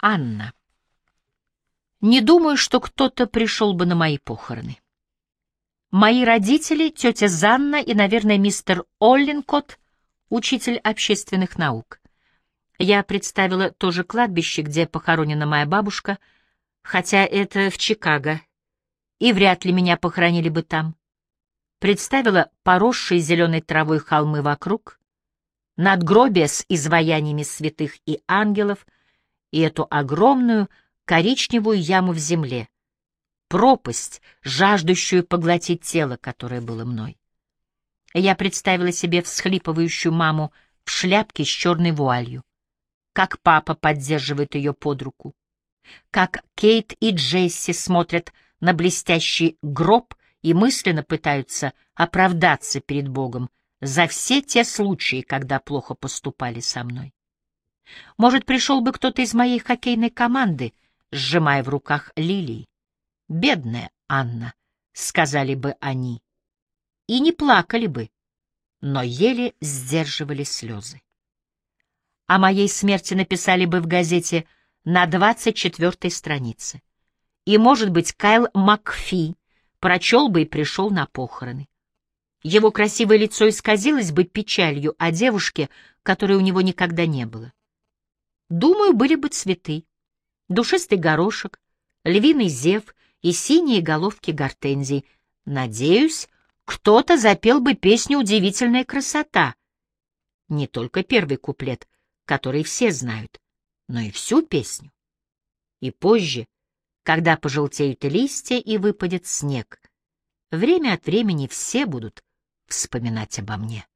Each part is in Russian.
Анна. Не думаю, что кто-то пришел бы на мои похороны. Мои родители, тетя Занна и, наверное, мистер Оллинкот, учитель общественных наук. Я представила то же кладбище, где похоронена моя бабушка, хотя это в Чикаго, и вряд ли меня похоронили бы там. Представила поросшие зеленой травой холмы вокруг, надгробие с изваяниями святых и ангелов и эту огромную коричневую яму в земле, пропасть, жаждущую поглотить тело, которое было мной. Я представила себе всхлипывающую маму в шляпке с черной вуалью, как папа поддерживает ее под руку, как Кейт и Джесси смотрят на блестящий гроб и мысленно пытаются оправдаться перед Богом за все те случаи, когда плохо поступали со мной. Может, пришел бы кто-то из моей хоккейной команды, сжимая в руках лилии. «Бедная Анна», — сказали бы они, и не плакали бы, но еле сдерживали слезы. О моей смерти написали бы в газете на двадцать четвертой странице. И, может быть, Кайл Макфи прочел бы и пришел на похороны. Его красивое лицо исказилось бы печалью о девушке, которой у него никогда не было. Думаю, были бы цветы, душистый горошек, львиный зев и синие головки гортензий. Надеюсь, кто-то запел бы песню «Удивительная красота». Не только первый куплет, который все знают, но и всю песню. И позже, когда пожелтеют листья и выпадет снег, время от времени все будут вспоминать обо мне.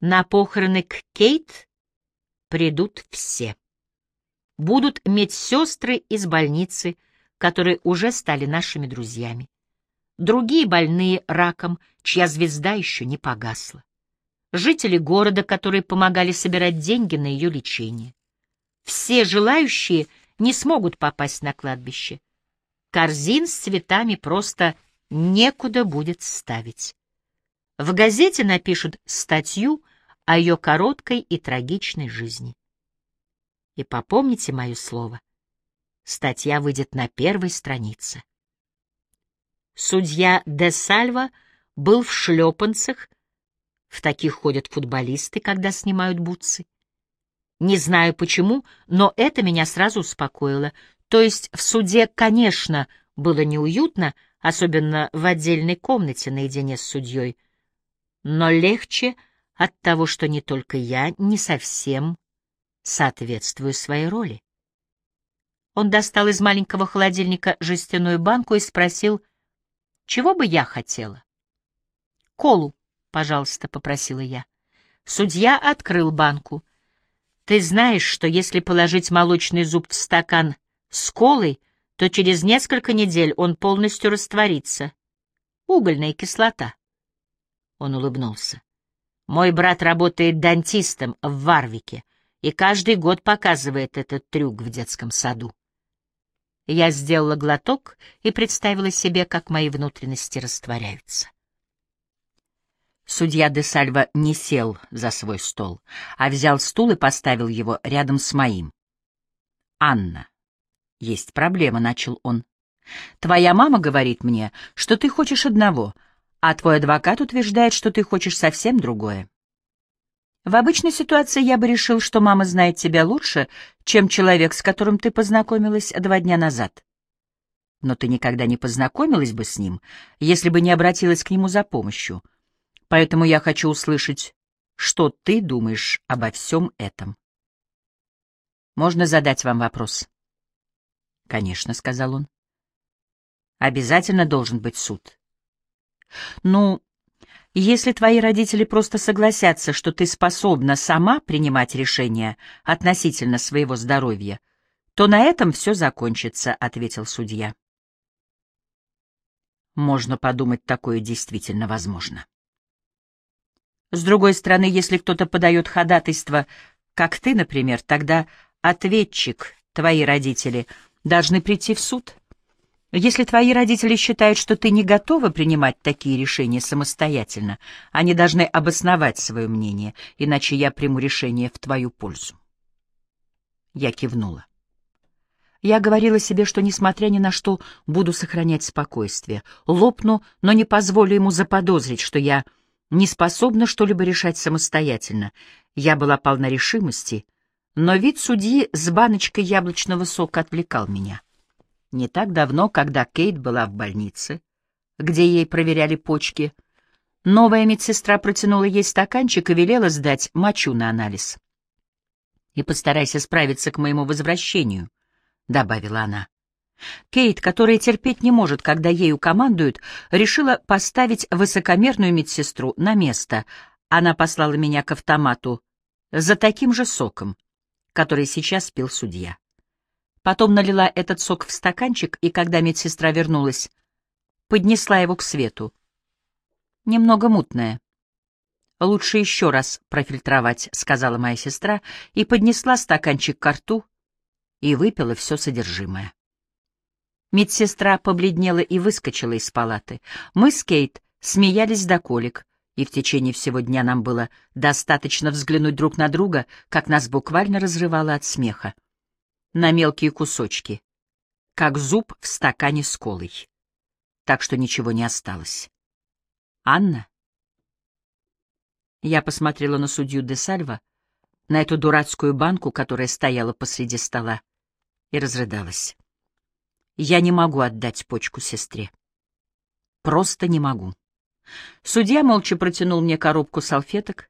На похороны к Кейт придут все. Будут медсестры из больницы, которые уже стали нашими друзьями. Другие больные раком, чья звезда еще не погасла. Жители города, которые помогали собирать деньги на ее лечение. Все желающие не смогут попасть на кладбище. Корзин с цветами просто некуда будет ставить. В газете напишут статью о ее короткой и трагичной жизни. И попомните мое слово, статья выйдет на первой странице. Судья де Сальва был в шлепанцах, в таких ходят футболисты, когда снимают бутсы. Не знаю почему, но это меня сразу успокоило. То есть в суде, конечно, было неуютно, особенно в отдельной комнате наедине с судьей, но легче от того, что не только я не совсем соответствую своей роли. Он достал из маленького холодильника жестяную банку и спросил, чего бы я хотела. «Колу, пожалуйста», — попросила я. Судья открыл банку. «Ты знаешь, что если положить молочный зуб в стакан с колой, то через несколько недель он полностью растворится. Угольная кислота». Он улыбнулся. Мой брат работает дантистом в Варвике и каждый год показывает этот трюк в детском саду. Я сделала глоток и представила себе, как мои внутренности растворяются. Судья де Сальва не сел за свой стол, а взял стул и поставил его рядом с моим. «Анна, есть проблема», — начал он. «Твоя мама говорит мне, что ты хочешь одного — а твой адвокат утверждает, что ты хочешь совсем другое. В обычной ситуации я бы решил, что мама знает тебя лучше, чем человек, с которым ты познакомилась два дня назад. Но ты никогда не познакомилась бы с ним, если бы не обратилась к нему за помощью. Поэтому я хочу услышать, что ты думаешь обо всем этом. Можно задать вам вопрос? Конечно, — сказал он. Обязательно должен быть суд. Ну, если твои родители просто согласятся, что ты способна сама принимать решения относительно своего здоровья, то на этом все закончится, — ответил судья. Можно подумать, такое действительно возможно. С другой стороны, если кто-то подает ходатайство, как ты, например, тогда ответчик, твои родители, должны прийти в суд. Если твои родители считают, что ты не готова принимать такие решения самостоятельно, они должны обосновать свое мнение, иначе я приму решение в твою пользу. Я кивнула. Я говорила себе, что, несмотря ни на что, буду сохранять спокойствие. Лопну, но не позволю ему заподозрить, что я не способна что-либо решать самостоятельно. Я была полна решимости, но вид судьи с баночкой яблочного сока отвлекал меня. Не так давно, когда Кейт была в больнице, где ей проверяли почки, новая медсестра протянула ей стаканчик и велела сдать мочу на анализ. «И постарайся справиться к моему возвращению», — добавила она. Кейт, которая терпеть не может, когда ею командуют, решила поставить высокомерную медсестру на место. Она послала меня к автомату за таким же соком, который сейчас пил судья. Потом налила этот сок в стаканчик, и когда медсестра вернулась, поднесла его к свету. Немного мутное. «Лучше еще раз профильтровать», — сказала моя сестра, и поднесла стаканчик к рту и выпила все содержимое. Медсестра побледнела и выскочила из палаты. Мы с Кейт смеялись до колик, и в течение всего дня нам было достаточно взглянуть друг на друга, как нас буквально разрывало от смеха на мелкие кусочки, как зуб в стакане с колой. Так что ничего не осталось. «Анна?» Я посмотрела на судью де Сальва, на эту дурацкую банку, которая стояла посреди стола, и разрыдалась. Я не могу отдать почку сестре. Просто не могу. Судья молча протянул мне коробку салфеток.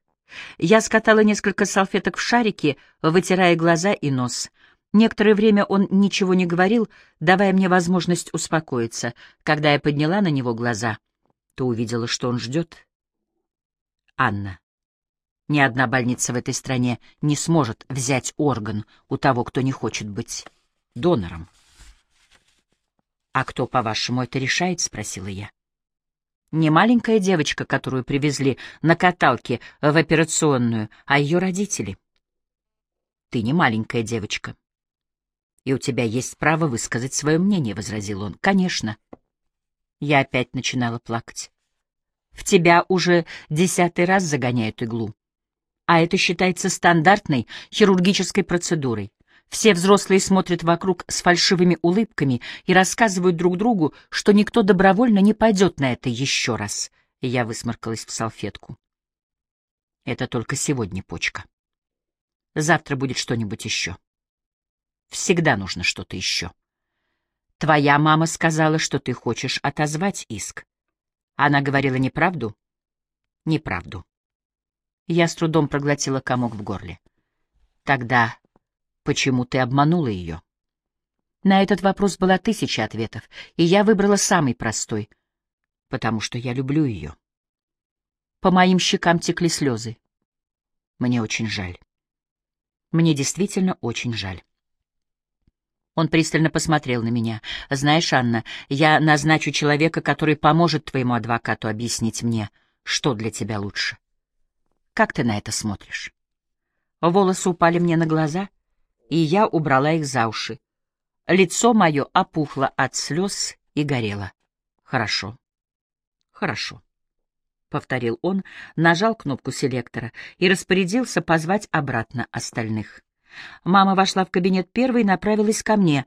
Я скатала несколько салфеток в шарики, вытирая глаза и нос. Некоторое время он ничего не говорил, давая мне возможность успокоиться. Когда я подняла на него глаза, то увидела, что он ждет. Анна. Ни одна больница в этой стране не сможет взять орган у того, кто не хочет быть донором. «А кто, по-вашему, это решает?» — спросила я. «Не маленькая девочка, которую привезли на каталке в операционную, а ее родители». «Ты не маленькая девочка и у тебя есть право высказать свое мнение», — возразил он. «Конечно». Я опять начинала плакать. «В тебя уже десятый раз загоняют иглу. А это считается стандартной хирургической процедурой. Все взрослые смотрят вокруг с фальшивыми улыбками и рассказывают друг другу, что никто добровольно не пойдет на это еще раз. Я высморкалась в салфетку. Это только сегодня почка. Завтра будет что-нибудь еще. Всегда нужно что-то еще. Твоя мама сказала, что ты хочешь отозвать иск. Она говорила неправду? Неправду. Я с трудом проглотила комок в горле. Тогда почему ты обманула ее? На этот вопрос была тысяча ответов, и я выбрала самый простой, потому что я люблю ее. По моим щекам текли слезы. Мне очень жаль. Мне действительно очень жаль. Он пристально посмотрел на меня. «Знаешь, Анна, я назначу человека, который поможет твоему адвокату объяснить мне, что для тебя лучше. Как ты на это смотришь?» Волосы упали мне на глаза, и я убрала их за уши. Лицо мое опухло от слез и горело. «Хорошо, хорошо», — повторил он, нажал кнопку селектора и распорядился позвать обратно остальных. Мама вошла в кабинет первой и направилась ко мне.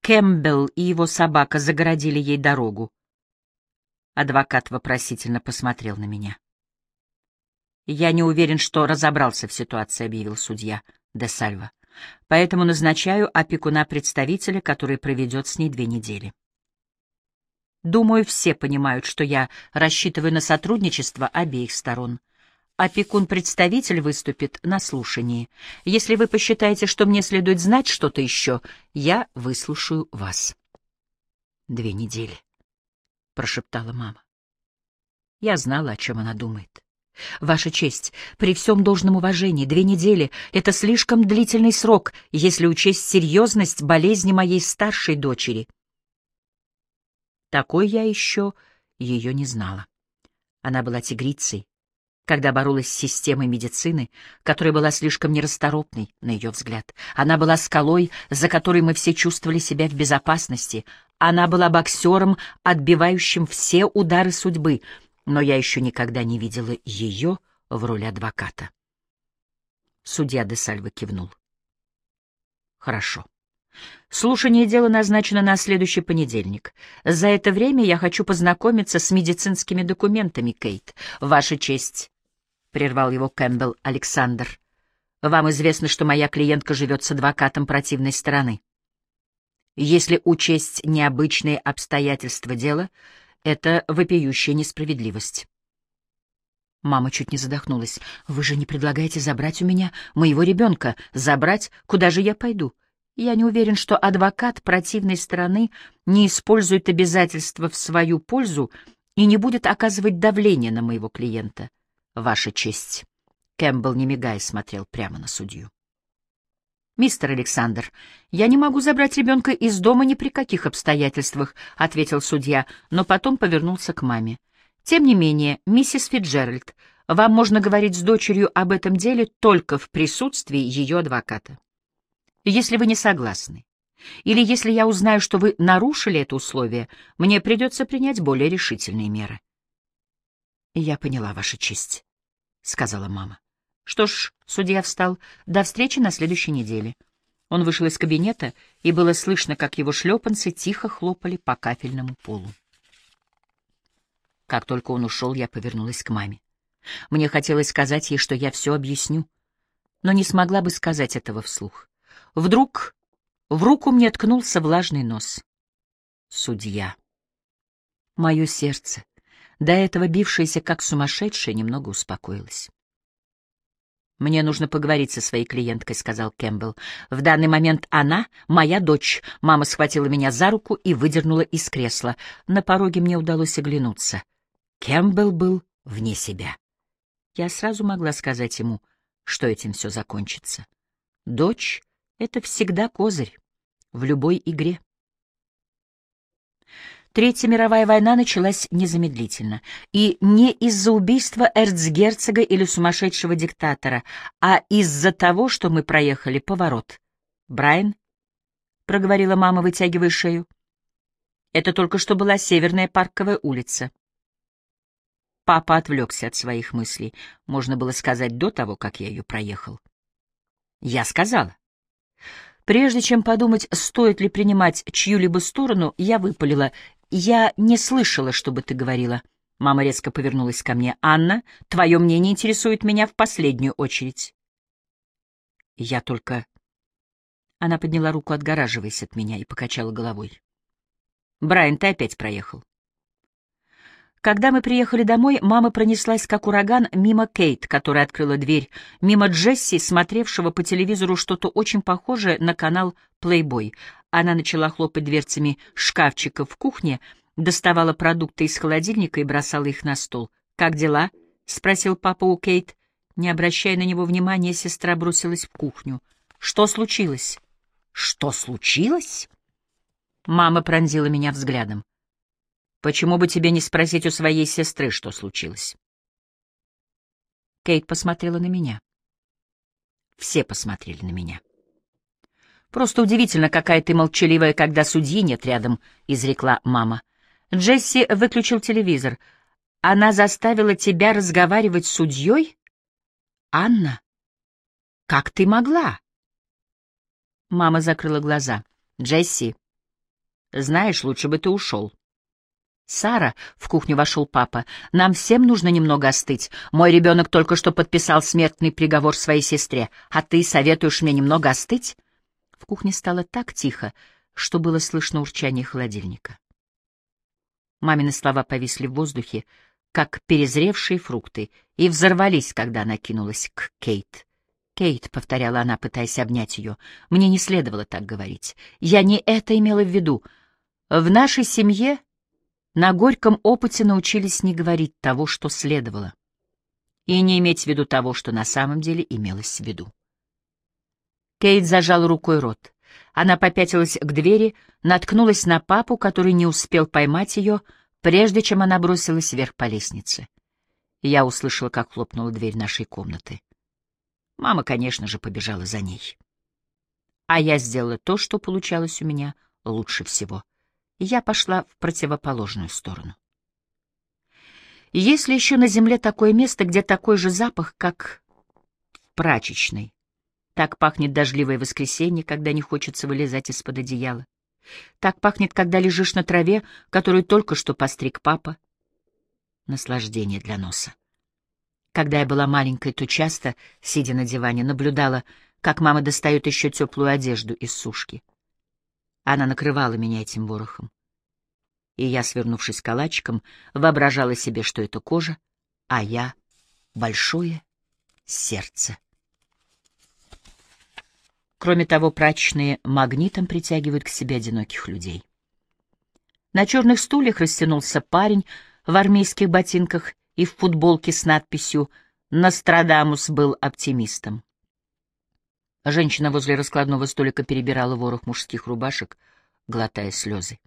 Кэмпбелл и его собака загородили ей дорогу. Адвокат вопросительно посмотрел на меня. «Я не уверен, что разобрался в ситуации», — объявил судья де Сальва. «Поэтому назначаю опекуна-представителя, который проведет с ней две недели». Думаю, все понимают, что я рассчитываю на сотрудничество обеих сторон. Опекун-представитель выступит на слушании. Если вы посчитаете, что мне следует знать что-то еще, я выслушаю вас. Две недели, — прошептала мама. Я знала, о чем она думает. Ваша честь, при всем должном уважении, две недели — это слишком длительный срок, если учесть серьезность болезни моей старшей дочери. Такой я еще ее не знала. Она была тигрицей, когда боролась с системой медицины, которая была слишком нерасторопной, на ее взгляд. Она была скалой, за которой мы все чувствовали себя в безопасности. Она была боксером, отбивающим все удары судьбы, но я еще никогда не видела ее в роли адвоката. Судья де Сальва кивнул. Хорошо. Слушание дела назначено на следующий понедельник. За это время я хочу познакомиться с медицинскими документами, Кейт. Ваша честь, — прервал его Кэмпбелл Александр. Вам известно, что моя клиентка живет с адвокатом противной стороны. Если учесть необычные обстоятельства дела, это вопиющая несправедливость. Мама чуть не задохнулась. «Вы же не предлагаете забрать у меня моего ребенка? Забрать? Куда же я пойду? Я не уверен, что адвокат противной стороны не использует обязательства в свою пользу и не будет оказывать давление на моего клиента. Ваша честь. Кэмпбелл, не мигая, смотрел прямо на судью. «Мистер Александр, я не могу забрать ребенка из дома ни при каких обстоятельствах», — ответил судья, но потом повернулся к маме. «Тем не менее, миссис Фитджеральд, вам можно говорить с дочерью об этом деле только в присутствии ее адвоката». Если вы не согласны, или если я узнаю, что вы нарушили это условие, мне придется принять более решительные меры. — Я поняла, Ваша честь, — сказала мама. Что ж, судья встал. До встречи на следующей неделе. Он вышел из кабинета, и было слышно, как его шлепанцы тихо хлопали по кафельному полу. Как только он ушел, я повернулась к маме. Мне хотелось сказать ей, что я все объясню, но не смогла бы сказать этого вслух. Вдруг в руку мне ткнулся влажный нос. Судья. Мое сердце, до этого бившееся как сумасшедшее, немного успокоилось. «Мне нужно поговорить со своей клиенткой», — сказал Кэмпбелл. «В данный момент она — моя дочь». Мама схватила меня за руку и выдернула из кресла. На пороге мне удалось оглянуться. Кэмпбелл был вне себя. Я сразу могла сказать ему, что этим все закончится. Дочь это всегда козырь в любой игре. Третья мировая война началась незамедлительно, и не из-за убийства эрцгерцога или сумасшедшего диктатора, а из-за того, что мы проехали поворот. «Брайан?» — проговорила мама, вытягивая шею. «Это только что была Северная парковая улица». Папа отвлекся от своих мыслей, можно было сказать, до того, как я ее проехал. Я сказала. Прежде чем подумать, стоит ли принимать чью-либо сторону, я выпалила. «Я не слышала, чтобы ты говорила». Мама резко повернулась ко мне. «Анна, твое мнение интересует меня в последнюю очередь». Я только... Она подняла руку, отгораживаясь от меня, и покачала головой. «Брайан, ты опять проехал». Когда мы приехали домой, мама пронеслась как ураган мимо Кейт, которая открыла дверь, мимо Джесси, смотревшего по телевизору что-то очень похожее на канал Playboy. Она начала хлопать дверцами шкафчика в кухне, доставала продукты из холодильника и бросала их на стол. «Как дела?» — спросил папа у Кейт. Не обращая на него внимания, сестра бросилась в кухню. «Что случилось?» «Что случилось?» Мама пронзила меня взглядом. Почему бы тебе не спросить у своей сестры, что случилось? Кейт посмотрела на меня. Все посмотрели на меня. Просто удивительно, какая ты молчаливая, когда судьи нет рядом, изрекла мама. Джесси выключил телевизор. Она заставила тебя разговаривать с судьей? Анна, как ты могла? Мама закрыла глаза. Джесси, знаешь, лучше бы ты ушел. «Сара», — в кухню вошел папа, — «нам всем нужно немного остыть. Мой ребенок только что подписал смертный приговор своей сестре, а ты советуешь мне немного остыть?» В кухне стало так тихо, что было слышно урчание холодильника. Мамины слова повисли в воздухе, как перезревшие фрукты, и взорвались, когда она кинулась к Кейт. «Кейт», — повторяла она, пытаясь обнять ее, — «мне не следовало так говорить. Я не это имела в виду. В нашей семье на горьком опыте научились не говорить того, что следовало, и не иметь в виду того, что на самом деле имелось в виду. Кейт зажал рукой рот. Она попятилась к двери, наткнулась на папу, который не успел поймать ее, прежде чем она бросилась вверх по лестнице. Я услышала, как хлопнула дверь нашей комнаты. Мама, конечно же, побежала за ней. А я сделала то, что получалось у меня лучше всего я пошла в противоположную сторону. Есть ли еще на земле такое место, где такой же запах, как в прачечной? Так пахнет дождливое воскресенье, когда не хочется вылезать из-под одеяла. Так пахнет, когда лежишь на траве, которую только что постриг папа. Наслаждение для носа. Когда я была маленькой, то часто, сидя на диване, наблюдала, как мама достает еще теплую одежду из сушки. Она накрывала меня этим ворохом. И я, свернувшись калачиком, воображала себе, что это кожа, а я — большое сердце. Кроме того, прачечные магнитом притягивают к себе одиноких людей. На черных стульях растянулся парень в армейских ботинках и в футболке с надписью «Нострадамус был оптимистом». Женщина возле раскладного столика перебирала ворох мужских рубашек, глотая слезы.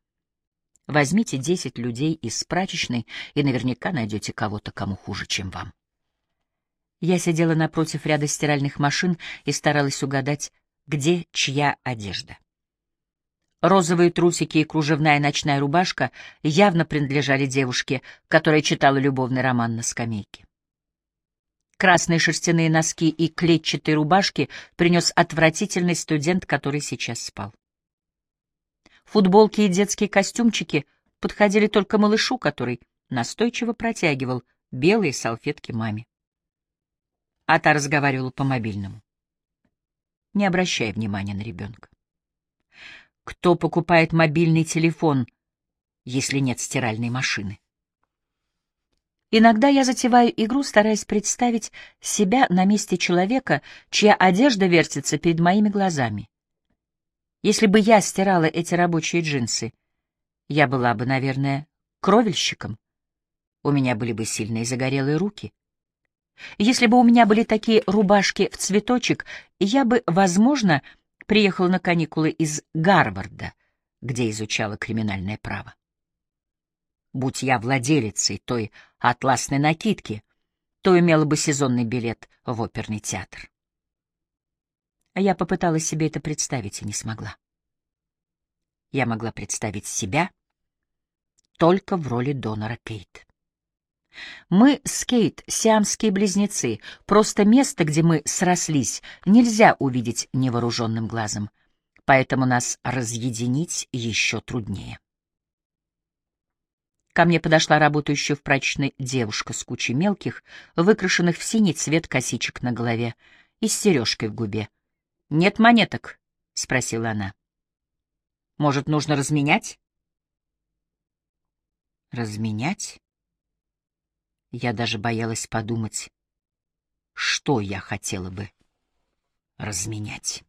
Возьмите десять людей из прачечной, и наверняка найдете кого-то, кому хуже, чем вам. Я сидела напротив ряда стиральных машин и старалась угадать, где чья одежда. Розовые трусики и кружевная ночная рубашка явно принадлежали девушке, которая читала любовный роман на скамейке. Красные шерстяные носки и клетчатые рубашки принес отвратительный студент, который сейчас спал. Футболки и детские костюмчики подходили только малышу, который настойчиво протягивал белые салфетки маме. А та разговаривала по мобильному, не обращая внимания на ребенка. Кто покупает мобильный телефон, если нет стиральной машины? Иногда я затеваю игру, стараясь представить себя на месте человека, чья одежда вертится перед моими глазами. Если бы я стирала эти рабочие джинсы, я была бы, наверное, кровельщиком. У меня были бы сильные загорелые руки. Если бы у меня были такие рубашки в цветочек, я бы, возможно, приехала на каникулы из Гарварда, где изучала криминальное право. Будь я владелицей той атласной накидки, то имела бы сезонный билет в оперный театр. А я попыталась себе это представить и не смогла. Я могла представить себя только в роли донора Кейт. Мы с Кейт — сиамские близнецы, просто место, где мы срослись, нельзя увидеть невооруженным глазом, поэтому нас разъединить еще труднее. Ко мне подошла работающая в прачечной девушка с кучей мелких, выкрашенных в синий цвет косичек на голове и с сережкой в губе. «Нет монеток?» — спросила она. «Может, нужно разменять?» «Разменять?» Я даже боялась подумать, что я хотела бы разменять.